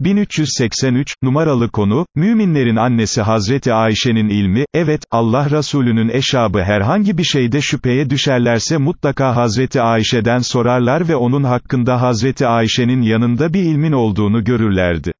1383, numaralı konu, müminlerin annesi Hazreti Ayşe'nin ilmi, evet, Allah Resulü'nün eşabı herhangi bir şeyde şüpheye düşerlerse mutlaka Hazreti Ayşe'den sorarlar ve onun hakkında Hazreti Ayşe'nin yanında bir ilmin olduğunu görürlerdi.